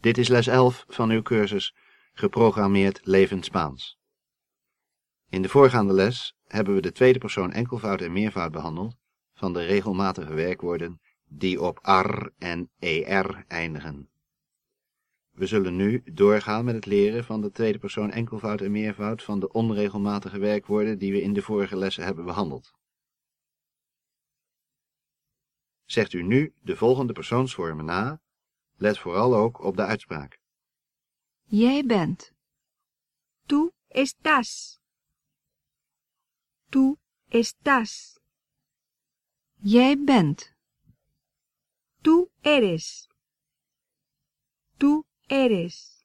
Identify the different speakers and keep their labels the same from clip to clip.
Speaker 1: Dit is les 11 van uw cursus Geprogrammeerd Levend Spaans. In de voorgaande les hebben we de tweede persoon enkelvoud en meervoud behandeld van de regelmatige werkwoorden die op ar en er eindigen. We zullen nu doorgaan met het leren van de tweede persoon enkelvoud en meervoud van de onregelmatige werkwoorden die we in de vorige lessen hebben behandeld. Zegt u nu de volgende persoonsvormen na, let vooral ook op de uitspraak.
Speaker 2: Jij bent.
Speaker 3: Tú estás. Tú estás.
Speaker 2: Jij bent.
Speaker 3: Tú eres. Tú eres.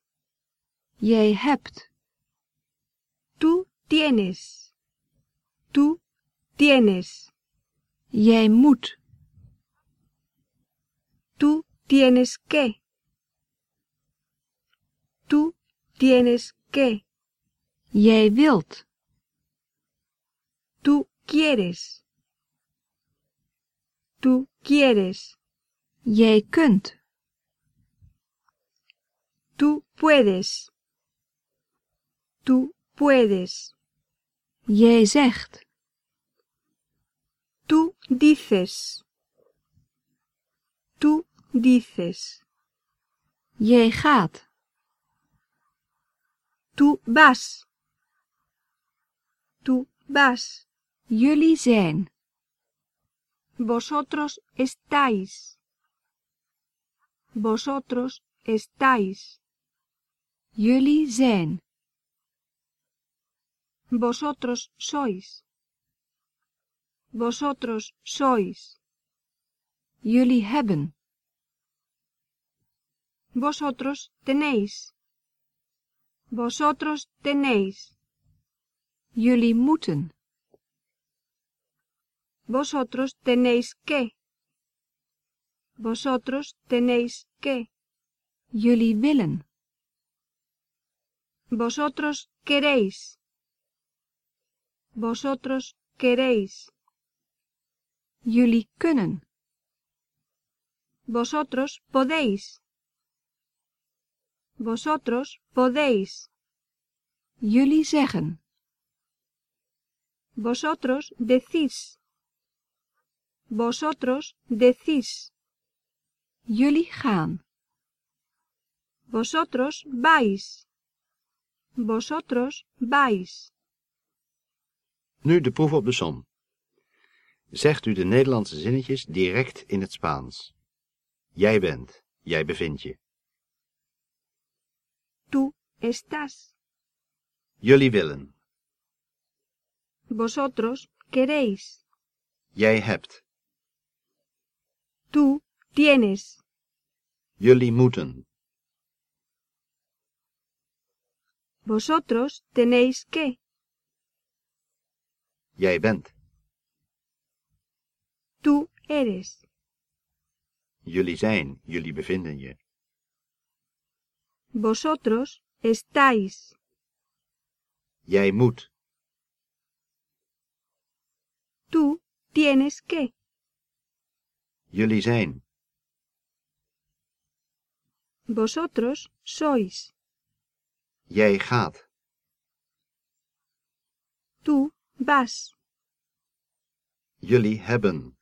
Speaker 2: Jij hebt.
Speaker 3: Tú tienes. Tú tienes.
Speaker 2: Jij moet.
Speaker 3: Tú tienes que. Tú tienes que.
Speaker 2: Jij wilt.
Speaker 3: Tú quieres. Tú quieres.
Speaker 2: Jij kunt.
Speaker 3: Tú puedes. Tú puedes.
Speaker 2: Jij zegt.
Speaker 3: Tú dices. Tú dices.
Speaker 2: Jij gaat.
Speaker 3: Tú vas. Tú vas.
Speaker 2: Jullie zijn.
Speaker 3: Vosotros estáis. Vosotros estáis.
Speaker 2: Jullie zijn.
Speaker 3: Vosotros sois. Vosotros sois.
Speaker 2: Jullie hebben.
Speaker 3: Vosotros tenéis. Vosotros tenéis.
Speaker 2: Jullie moeten.
Speaker 3: Vosotros tenéis que. Vosotros tenéis que.
Speaker 2: Jullie willen.
Speaker 3: Vosotros queréis. Vosotros queréis.
Speaker 2: Jullie kunnen.
Speaker 3: Vosotros podéis. Vosotros podéis.
Speaker 2: Jullie zeggen.
Speaker 3: Vosotros decís. Vosotros decís.
Speaker 2: Jullie gaan.
Speaker 3: Vosotros vais. Vosotros vais.
Speaker 1: Nu de proef op de som. Zegt u de Nederlandse zinnetjes direct in het Spaans. Jij bent, jij bevindt je.
Speaker 3: Tú estás.
Speaker 1: Jullie willen.
Speaker 3: Vosotros queréis.
Speaker 1: Jij hebt.
Speaker 3: Tú tienes.
Speaker 1: Jullie moeten.
Speaker 3: Vosotros tenéis que.
Speaker 1: Jij bent.
Speaker 3: Tú eres.
Speaker 1: Jullie zijn, jullie bevinden je.
Speaker 3: Vosotros estáis.
Speaker 1: Jij moet.
Speaker 3: Tú tienes que.
Speaker 1: Jullie zijn.
Speaker 3: Vosotros sois.
Speaker 1: Jij gaat.
Speaker 3: Tú vas.
Speaker 1: Jullie hebben.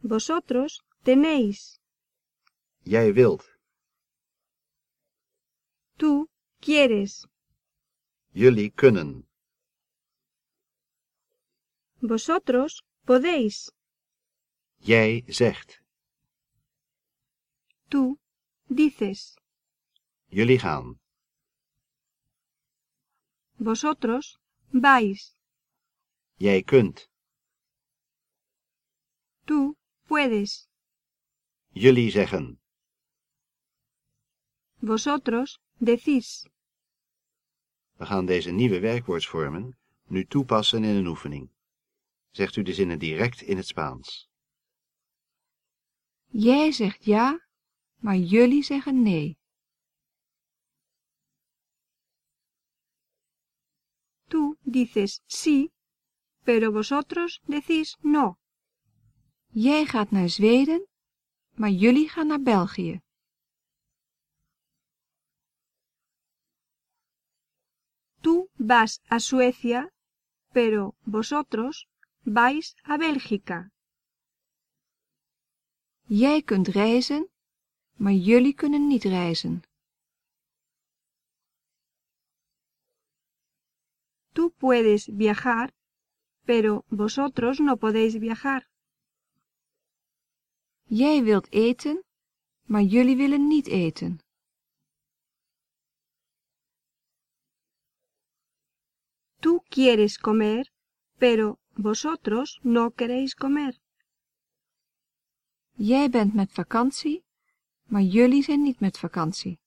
Speaker 3: Vosotros tenéis.
Speaker 1: Jij wilt.
Speaker 3: Tú quieres.
Speaker 1: Jullie kunnen.
Speaker 3: Vosotros podéis.
Speaker 1: Jij zegt.
Speaker 3: Tú dices.
Speaker 1: Jullie gaan.
Speaker 3: Vosotros vais.
Speaker 1: Jij kunt.
Speaker 3: Tú puedes.
Speaker 1: Jullie zeggen.
Speaker 3: Vosotros decís.
Speaker 1: We gaan deze nieuwe werkwoordsvormen nu toepassen in een oefening. Zegt u de zinnen direct in het Spaans.
Speaker 2: Jij zegt ja, maar jullie zeggen nee.
Speaker 3: Tú dices sí, pero vosotros decís no.
Speaker 2: Jij gaat naar Zweden, maar jullie gaan naar België.
Speaker 3: Tú vas a Suecia, pero vosotros vais a Bélgica.
Speaker 2: Jij kunt reizen, maar jullie kunnen niet reizen.
Speaker 3: Tú puedes viajar, pero vosotros no podéis viajar.
Speaker 2: Jij wilt eten, maar jullie willen niet eten.
Speaker 3: Tú quieres comer, pero vosotros no queréis comer.
Speaker 2: Jij bent met vakantie, maar jullie zijn niet met vakantie.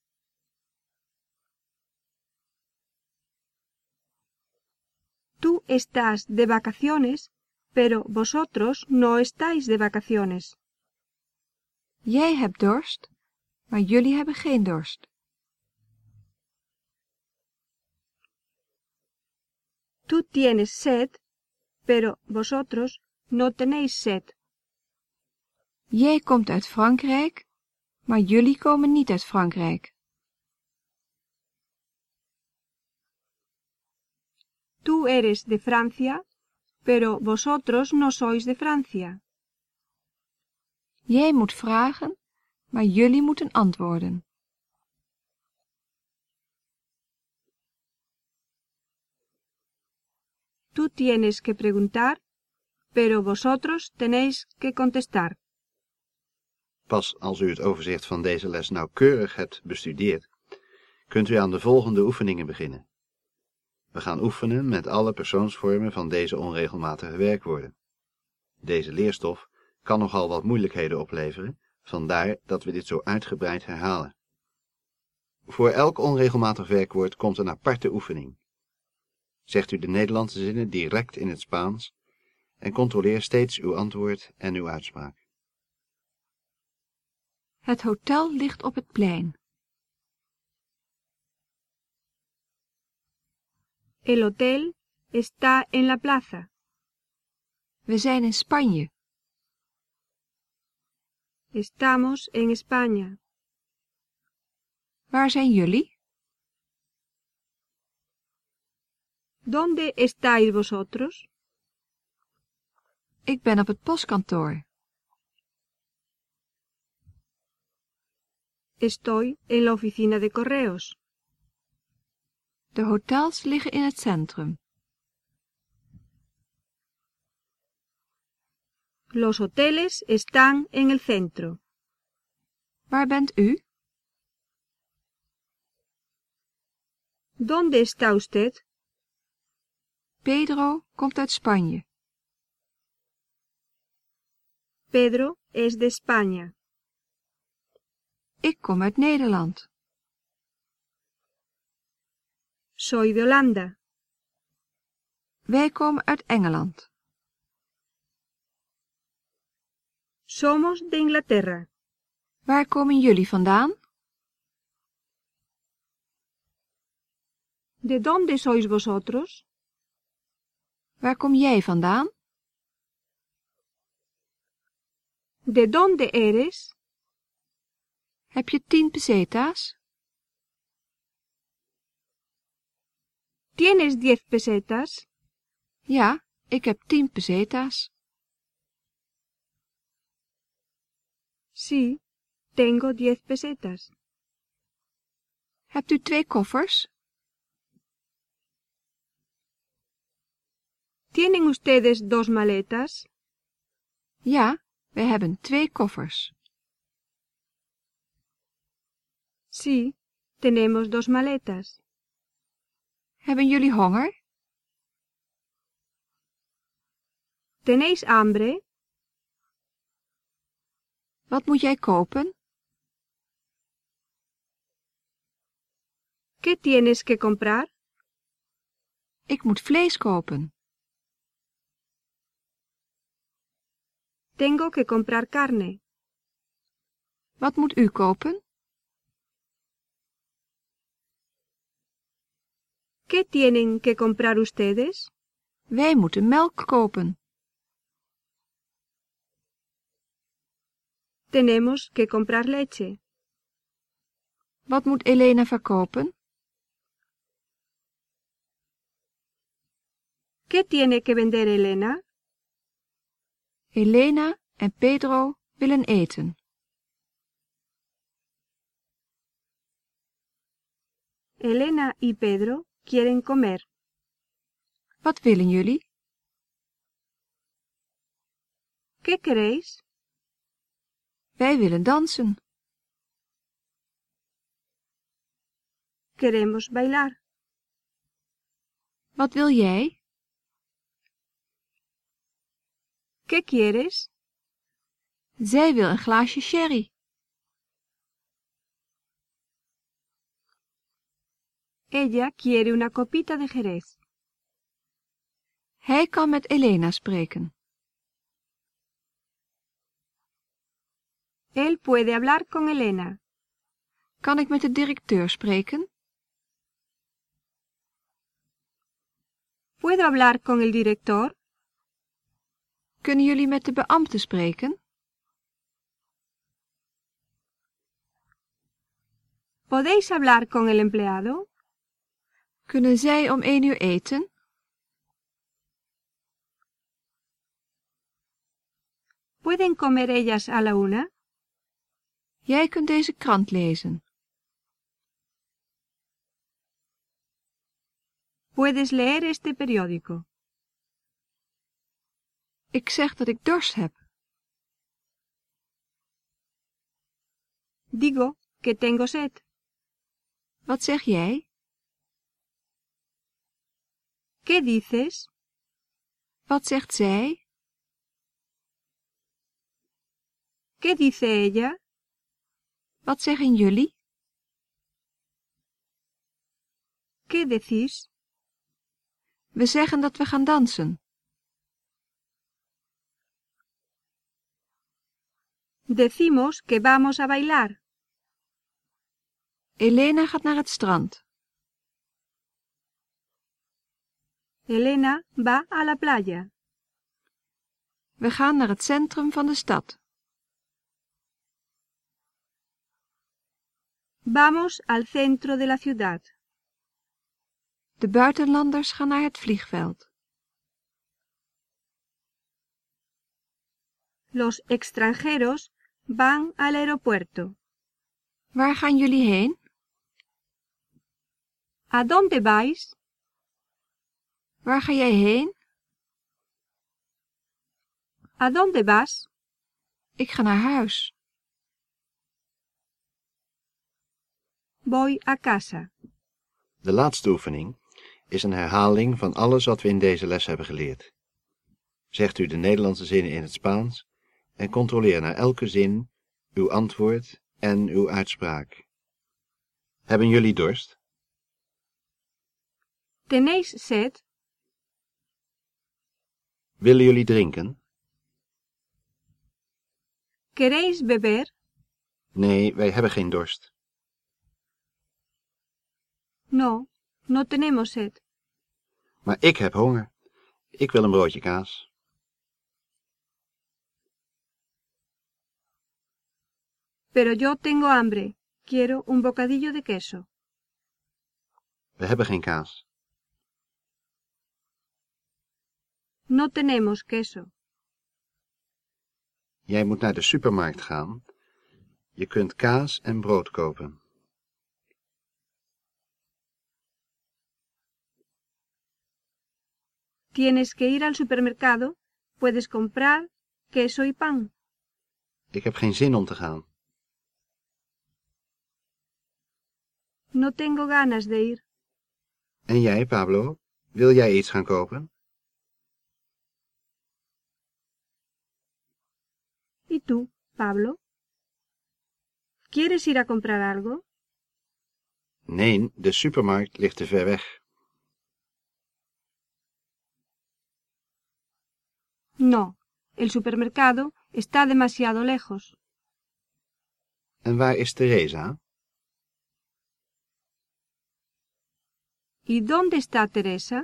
Speaker 3: Tú estás de vacaciones, pero vosotros no estáis de vacaciones.
Speaker 2: Jij hebt dorst, maar jullie hebben geen dorst.
Speaker 3: Tú tienes sed, pero vosotros no tenéis sed.
Speaker 2: Jij komt uit Frankrijk, maar jullie komen niet uit Frankrijk.
Speaker 3: Tú eres de Francia, pero vosotros no sois de Francia.
Speaker 2: Jij moet vragen, maar jullie moeten antwoorden.
Speaker 3: Tú tienes que preguntar, pero vosotros tenéis que contestar.
Speaker 1: Pas als u het overzicht van deze les nauwkeurig hebt bestudeerd, kunt u aan de volgende oefeningen beginnen. We gaan oefenen met alle persoonsvormen van deze onregelmatige werkwoorden. Deze leerstof kan nogal wat moeilijkheden opleveren, vandaar dat we dit zo uitgebreid herhalen. Voor elk onregelmatig werkwoord komt een aparte oefening. Zegt u de Nederlandse zinnen direct in het Spaans en controleer steeds uw antwoord en uw uitspraak.
Speaker 2: Het hotel ligt op het plein.
Speaker 3: El hotel está en la plaza.
Speaker 2: We zijn in Spanje.
Speaker 3: Estamos en España.
Speaker 2: Waar zijn jullie?
Speaker 3: ¿Dónde estáis vosotros?
Speaker 2: Ik ben op het postkantoor.
Speaker 3: Estoy en la oficina de correos.
Speaker 2: De hotels liggen in het centrum.
Speaker 3: Los hoteles están en el centro.
Speaker 2: Waar bent u?
Speaker 3: ¿Dónde está usted?
Speaker 2: Pedro komt uit Spanje.
Speaker 3: Pedro es de España.
Speaker 2: Ik kom uit Nederland.
Speaker 3: Soy de Holanda.
Speaker 2: Wij komen uit Engeland.
Speaker 3: Somos de Inglaterra.
Speaker 2: Waar komen jullie vandaan?
Speaker 3: ¿De dónde sois vosotros?
Speaker 2: Waar kom jij vandaan?
Speaker 3: ¿De dónde eres?
Speaker 2: Heb je tien pesetas?
Speaker 3: ¿Tienes diez pesetas?
Speaker 2: Ja, ik heb tien pesetas.
Speaker 3: Sí, tengo diez pesetas.
Speaker 2: Hebt u twee koffers?
Speaker 3: ¿Tienen ustedes dos maletas?
Speaker 2: Ja, wij hebben twee koffers.
Speaker 3: Sí, tenemos dos maletas.
Speaker 2: Hebben jullie honger?
Speaker 3: ¿Tenéis hambre?
Speaker 2: Wat moet jij kopen?
Speaker 3: ¿Qué tienes que comprar?
Speaker 2: Ik moet vlees kopen.
Speaker 3: Tengo que comprar carne.
Speaker 2: Wat moet u kopen?
Speaker 3: ¿Qué tienen que comprar ustedes?
Speaker 2: Wij moeten melk kopen.
Speaker 3: tenemos que comprar leche.
Speaker 2: Wat moet Elena verkopen?
Speaker 3: ¿Qué tiene que vender Elena?
Speaker 2: Elena en Pedro willen eten.
Speaker 3: Elena y Pedro quieren comer.
Speaker 2: Wat willen jullie?
Speaker 3: ¿Qué queréis?
Speaker 2: Wij willen dansen.
Speaker 3: Queremos bailar.
Speaker 2: Wat wil jij?
Speaker 3: ¿Qué quieres?
Speaker 2: Zij wil een glaasje sherry.
Speaker 3: Ella quiere una copita de Jerez.
Speaker 2: Hij kan met Elena spreken.
Speaker 3: Él puede hablar con Elena.
Speaker 2: Kan ik met de directeur spreken?
Speaker 3: ¿Puedo hablar con el director?
Speaker 2: Kunnen jullie met de beambte spreken?
Speaker 3: ¿Podéis hablar con el empleado?
Speaker 2: Kunnen zij om één uur eten?
Speaker 3: ¿Pueden comer ellas a la una?
Speaker 2: Jij kunt deze krant lezen.
Speaker 3: Puedes leer este periódico.
Speaker 2: Ik zeg dat ik dorst heb.
Speaker 3: Digo que tengo sed.
Speaker 2: Wat zeg jij?
Speaker 3: ¿Qué dices?
Speaker 2: Wat zegt zij?
Speaker 3: ¿Qué dice ella?
Speaker 2: Wat zeggen jullie?
Speaker 3: ¿Qué decís?
Speaker 2: We zeggen dat we gaan dansen.
Speaker 3: Decimos que vamos a bailar.
Speaker 2: Elena gaat naar het strand.
Speaker 3: Elena va a la playa.
Speaker 2: We gaan naar het centrum van de stad.
Speaker 3: Vamos al centro de la ciudad.
Speaker 2: De buitenlanders gaan naar het vliegveld.
Speaker 3: Los extranjeros van al aeropuerto.
Speaker 2: Waar gaan jullie heen?
Speaker 3: ¿A dónde vais?
Speaker 2: Waar ga jij heen?
Speaker 3: ¿A dónde vas?
Speaker 2: Ik ga naar huis.
Speaker 3: Voy a casa.
Speaker 1: De laatste oefening is een herhaling van alles wat we in deze les hebben geleerd. Zegt u de Nederlandse zinnen in het Spaans en controleer naar elke zin uw antwoord en uw uitspraak. Hebben jullie dorst?
Speaker 3: ¿Tenéis sed?
Speaker 1: Willen jullie drinken?
Speaker 3: ¿Queréis beber?
Speaker 1: Nee, wij hebben geen dorst.
Speaker 3: No, no tenemos sed.
Speaker 1: Maar ik heb honger. Ik wil een broodje kaas.
Speaker 3: Pero yo tengo hambre. Quiero un bocadillo de queso.
Speaker 1: We hebben geen kaas.
Speaker 3: No tenemos queso.
Speaker 1: Jij moet naar de supermarkt gaan. Je kunt kaas en brood kopen.
Speaker 3: Tienes que ir al supermercado. Puedes comprar queso y pan.
Speaker 1: Ik heb geen zin om te gaan.
Speaker 3: No tengo ganas de ir.
Speaker 1: En jij, Pablo? Wil jij iets gaan kopen?
Speaker 3: ¿Y tú, Pablo? ¿Quieres ir a comprar algo?
Speaker 1: Nee, de supermarkt ligt te ver weg.
Speaker 3: No, el supermercado está demasiado lejos.
Speaker 1: En waar is Teresa?
Speaker 3: ¿Y dónde está Teresa?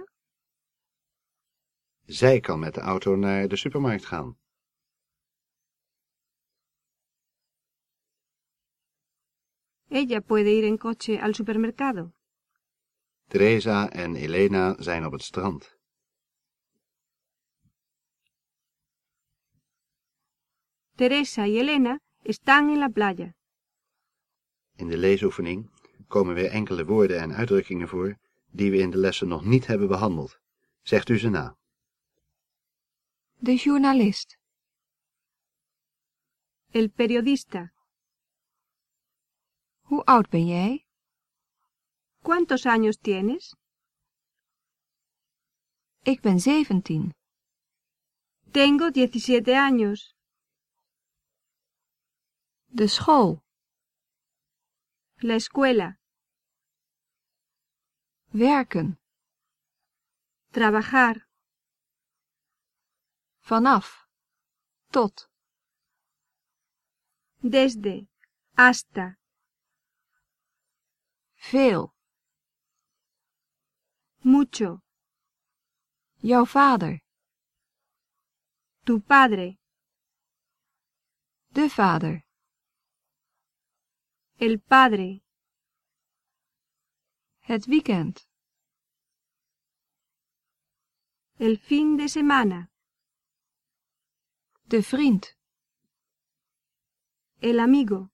Speaker 1: Zij kan met de auto naar de supermarkt gaan.
Speaker 3: Ella puede ir en coche al supermercado.
Speaker 1: Teresa en Elena zijn op het strand.
Speaker 3: Teresa y Elena están en la playa.
Speaker 1: In de leesoefening komen weer enkele woorden en uitdrukkingen voor die we in de lessen nog niet hebben behandeld. Zegt u ze na.
Speaker 2: De journalist.
Speaker 3: El periodista.
Speaker 2: Hoe oud ben jij?
Speaker 3: ¿Cuántos años tienes?
Speaker 2: Ik ben 17.
Speaker 3: Tengo 17 años.
Speaker 2: De school.
Speaker 3: La escuela.
Speaker 2: Werken.
Speaker 3: Trabajar.
Speaker 2: Vanaf. Tot.
Speaker 3: Desde. Hasta.
Speaker 2: Veel.
Speaker 3: Mucho.
Speaker 2: Jouw vader.
Speaker 3: Tu padre.
Speaker 2: De vader.
Speaker 3: El padre.
Speaker 2: Het weekend.
Speaker 3: El fin de semana.
Speaker 2: De vriend.
Speaker 3: El amigo.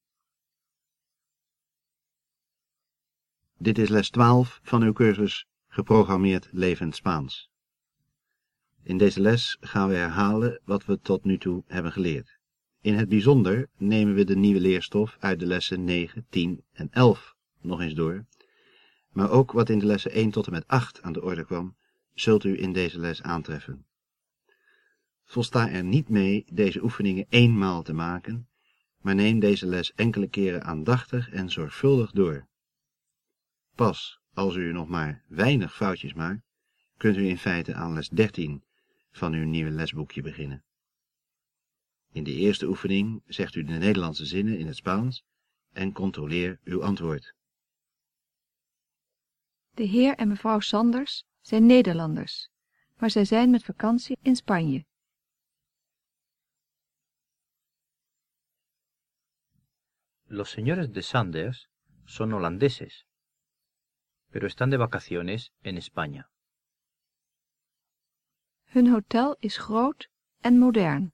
Speaker 1: Dit is les 12 van uw cursus Geprogrammeerd Levend Spaans. In deze les gaan we herhalen wat we tot nu toe hebben geleerd. In het bijzonder nemen we de nieuwe leerstof uit de lessen 9, 10 en 11 nog eens door. Maar ook wat in de lessen 1 tot en met 8 aan de orde kwam, zult u in deze les aantreffen. Volsta er niet mee deze oefeningen eenmaal te maken, maar neem deze les enkele keren aandachtig en zorgvuldig door. Pas als u nog maar weinig foutjes maakt, kunt u in feite aan les 13 van uw nieuwe lesboekje beginnen. In de eerste oefening zegt u de Nederlandse zinnen in het Spaans en controleer uw antwoord.
Speaker 2: De heer en mevrouw Sanders zijn Nederlanders, maar zij zijn met vakantie in Spanje.
Speaker 4: Los señores de Sanders son holandeses, pero están de vacaciones en España.
Speaker 2: Hun hotel is groot en modern.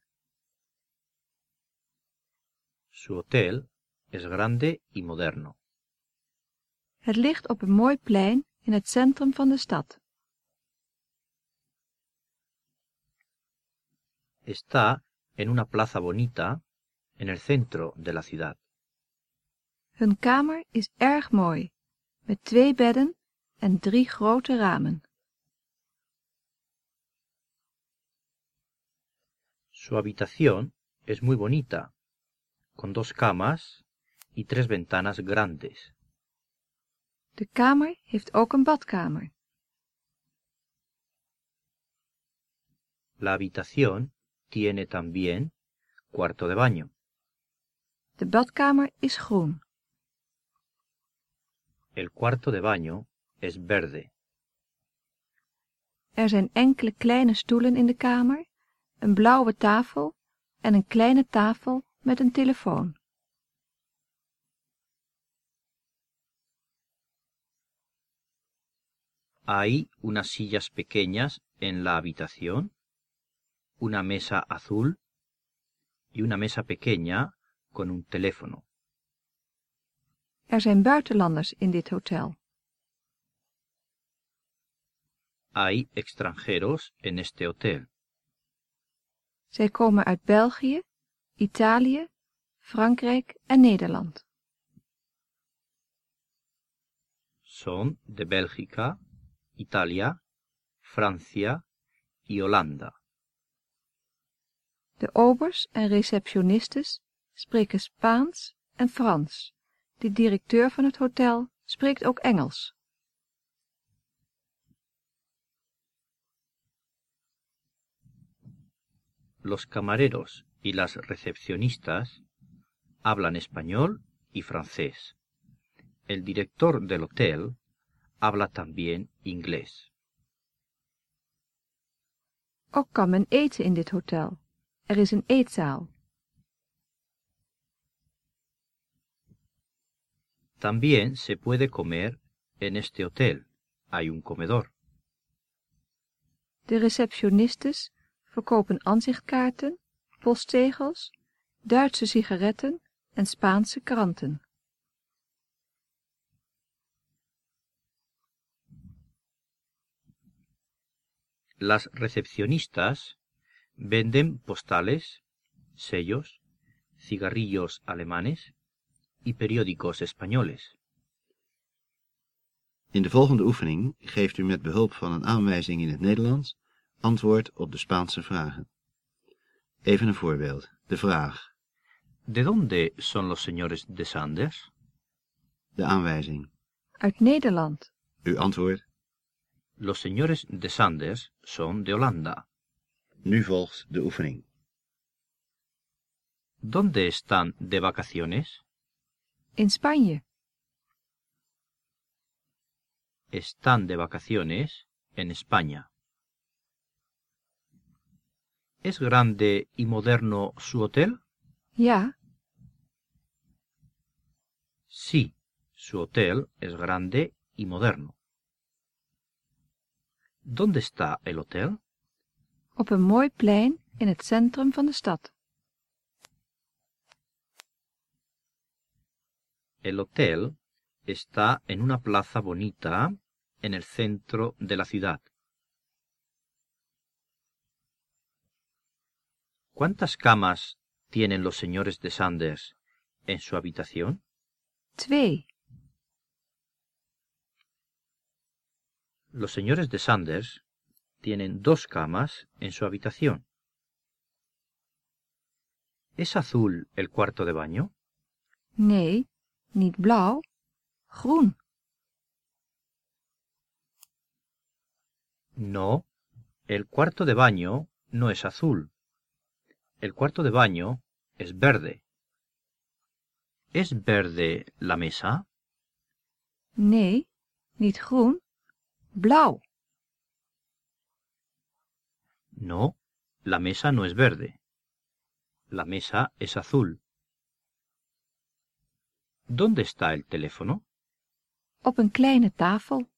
Speaker 4: Su hotel es grande y moderno.
Speaker 2: Het ligt op een mooi plein in het centrum van de stad.
Speaker 4: Está en una plaza bonita en el centro de la ciudad.
Speaker 2: Hun kamer is erg mooi, met twee bedden en drie grote ramen.
Speaker 4: Su habitación es muy bonita, con dos camas y tres ventanas grandes.
Speaker 2: De kamer heeft ook een badkamer.
Speaker 4: La habitación tiene también cuarto de baño.
Speaker 2: De badkamer is groen.
Speaker 4: El cuarto de baño es verde.
Speaker 2: Er zijn enkele kleine stoelen in de kamer, een blauwe tafel en een kleine tafel met een telefoon.
Speaker 4: Hay unas sillas pequeñas en la habitación, una mesa azul y una mesa pequeña con un teléfono.
Speaker 2: Er zijn buitenlanders in dit hotel.
Speaker 4: Hay extranjeros en este hotel.
Speaker 2: Zij komen uit België, Italië, Frankrijk en Nederland.
Speaker 4: Son de Bélgica, Italia, Francia y Holanda.
Speaker 2: De obers en receptionistes spreken Spaans en Frans. De directeur van het hotel spreekt ook Engels.
Speaker 4: Los camareros y las recepcionistas hablan español y francés. El director del hotel habla también inglés.
Speaker 2: Ook kan men eten in dit hotel. Er is een eetzaal.
Speaker 4: También se puede comer en este hotel. Hay un comedor.
Speaker 2: De receptionistes verkopen aanzichtkaarten, postzegels, Duitse sigaretten en Spaanse kranten.
Speaker 4: Las recepcionistas venden postales, sellos, cigarrillos alemanes y periódicos españoles.
Speaker 1: In de volgende oefening geeft u met behulp van een aanwijzing in het Nederlands antwoord op de Spaanse vragen. Even een voorbeeld. De vraag.
Speaker 4: ¿De dónde son los señores de Sanders?
Speaker 1: De aanwijzing.
Speaker 2: Uit Nederland.
Speaker 1: Uw antwoord.
Speaker 4: Los señores de Sanders son de Holanda.
Speaker 1: Nu volgt de oefening.
Speaker 4: ¿Dónde están de vacaciones?
Speaker 2: In Spanje.
Speaker 4: Están de vacaciones en España. ¿Es grande y moderno su hotel?
Speaker 2: Ja,
Speaker 4: Sí, su hotel es grande y moderno. ¿Dónde está el hotel?
Speaker 2: op een mooi plein in het centrum van de stad.
Speaker 4: El hotel está en una plaza bonita en el centro de la ciudad. ¿Cuántas camas tienen los señores de Sanders en su habitación?
Speaker 2: Twee.
Speaker 4: Los señores de Sanders tienen dos camas en su habitación. ¿Es azul el cuarto de baño?
Speaker 2: Nee, niet blauw. Groen.
Speaker 4: No, el cuarto de baño no es azul. El cuarto de baño es verde. ¿Es verde la mesa?
Speaker 2: Nee, niet groen. Blauw.
Speaker 4: No, la mesa no es verde. La mesa es azul. ¿Dónde está el teléfono?
Speaker 2: Op een kleine tafel.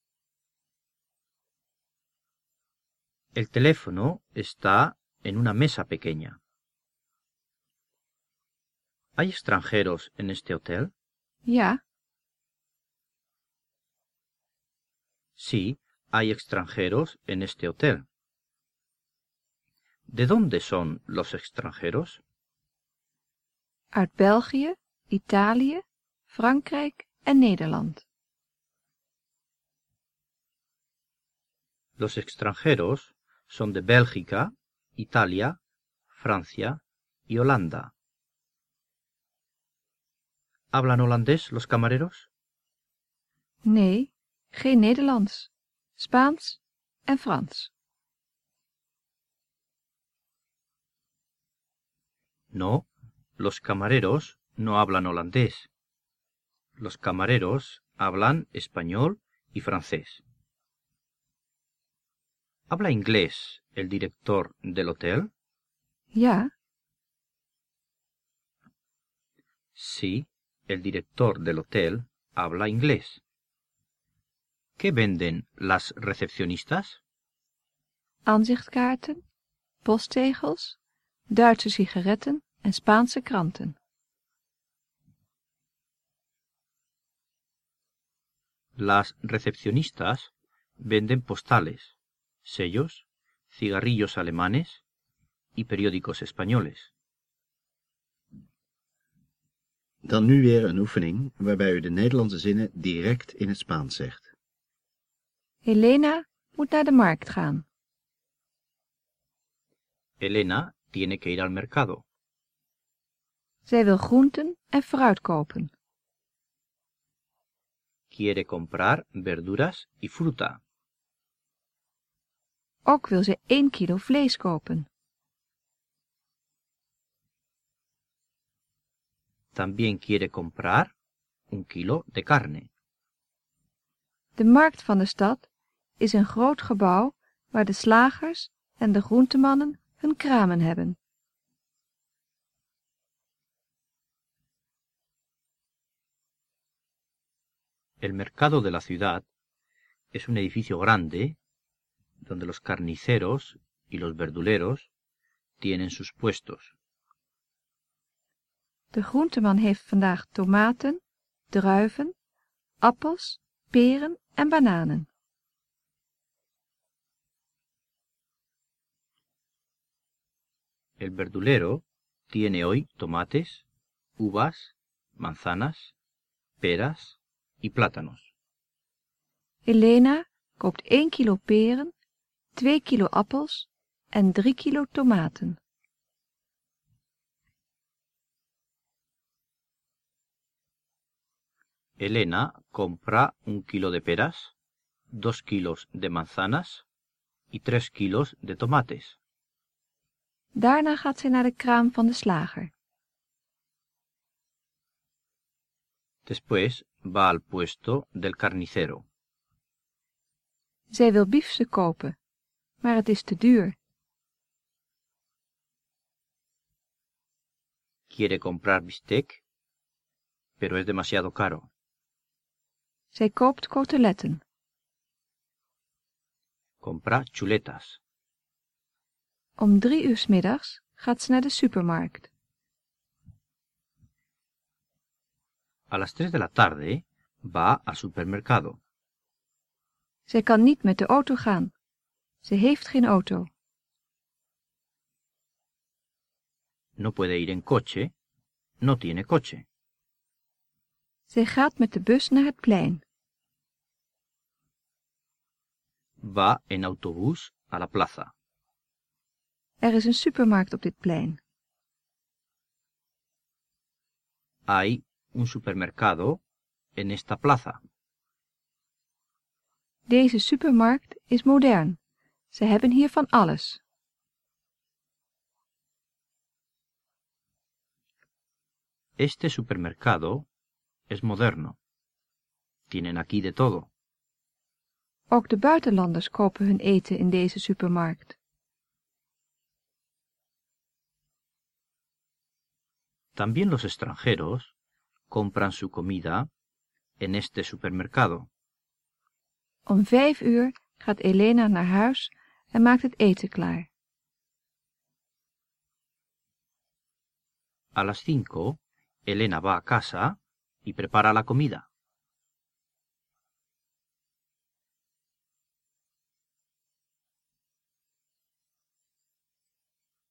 Speaker 4: El teléfono está en una mesa pequeña. ¿Hay extranjeros en este hotel?
Speaker 2: Ja,
Speaker 4: Sí, hay extranjeros en este hotel. ¿De dónde son los extranjeros?
Speaker 2: uit België, Italië, Frankrijk en Nederland.
Speaker 4: Los extranjeros son de Bélgica, Italia, Francia y Holanda. ¿Hablan holandés los camareros?
Speaker 2: Nee, geen Nederlands. Spaans en Frans.
Speaker 4: No, los camareros no hablan holandés. Los camareros hablan español y francés. ¿Habla inglés el director del hotel?
Speaker 2: Ja,
Speaker 4: Sí, el director del hotel habla inglés. ¿Qué venden las recepcionistas?
Speaker 2: aanzichtkaarten, postzegels, Duitse sigaretten en Spaanse kranten.
Speaker 4: Las recepcionistas venden postales, sellos, cigarrillos alemanes y periódicos españoles.
Speaker 1: Dan nu weer een oefening waarbij u de Nederlandse zinnen direct in het Spaans zegt.
Speaker 2: Helena moet naar de markt gaan.
Speaker 4: Elena tiene que ir al mercado.
Speaker 2: Zij wil groenten en fruit kopen.
Speaker 4: Quiere comprar verduras y fruta.
Speaker 2: Ook wil ze 1 kilo vlees kopen.
Speaker 4: También quiere comprar un kilo de carne.
Speaker 2: De markt van de stad is een groot gebouw waar de slagers en de groentemannen hun kramen hebben.
Speaker 4: El mercado de la ciudad es un edificio grande donde los carniceros y los verduleros tienen sus puestos.
Speaker 2: De groenteman heeft vandaag tomaten, druiven, appels, peren en bananen.
Speaker 4: El verdulero tiene hoy tomates, uvas, manzanas, peras y plátanos.
Speaker 2: Elena koopt 1 kilo peren, 2 kilo appels en 3 kilo tomaten.
Speaker 4: Elena compra un kilo de peras, dos kilos de manzanas y tres kilos de tomates.
Speaker 2: Daarna gaat zij naar de kraam van de slager.
Speaker 4: Después va al puesto del carnicero.
Speaker 2: Zij wil biefstuk kopen, maar het is te duur.
Speaker 4: Quiere comprar bistec, pero es demasiado caro.
Speaker 2: Zij koopt coteletten.
Speaker 4: Compra chuletas.
Speaker 2: Om drie uur 's middags gaat ze naar de supermarkt.
Speaker 4: A las tres de la tarde va al supermercado.
Speaker 2: Zij kan niet met de auto gaan. Ze heeft geen auto.
Speaker 4: No puede ir en coche. No tiene coche.
Speaker 2: Zij gaat met de bus naar het plein.
Speaker 4: Va en autobús a la plaza.
Speaker 2: Er is een supermarkt op dit plein.
Speaker 4: Hay un supermercado en esta plaza.
Speaker 2: Deze supermarkt is modern. Ze hebben hier van alles.
Speaker 4: Este supermercado es moderno. Tienen aquí de todo.
Speaker 2: Ook de buitenlanders kopen hun eten in deze supermarkt.
Speaker 4: También los extranjeros compran su comida en este supermercado.
Speaker 2: Om vijf uur gaat Elena naar huis en maakt het eten klaar.
Speaker 4: A las cinco, Elena va a casa y prepara la comida.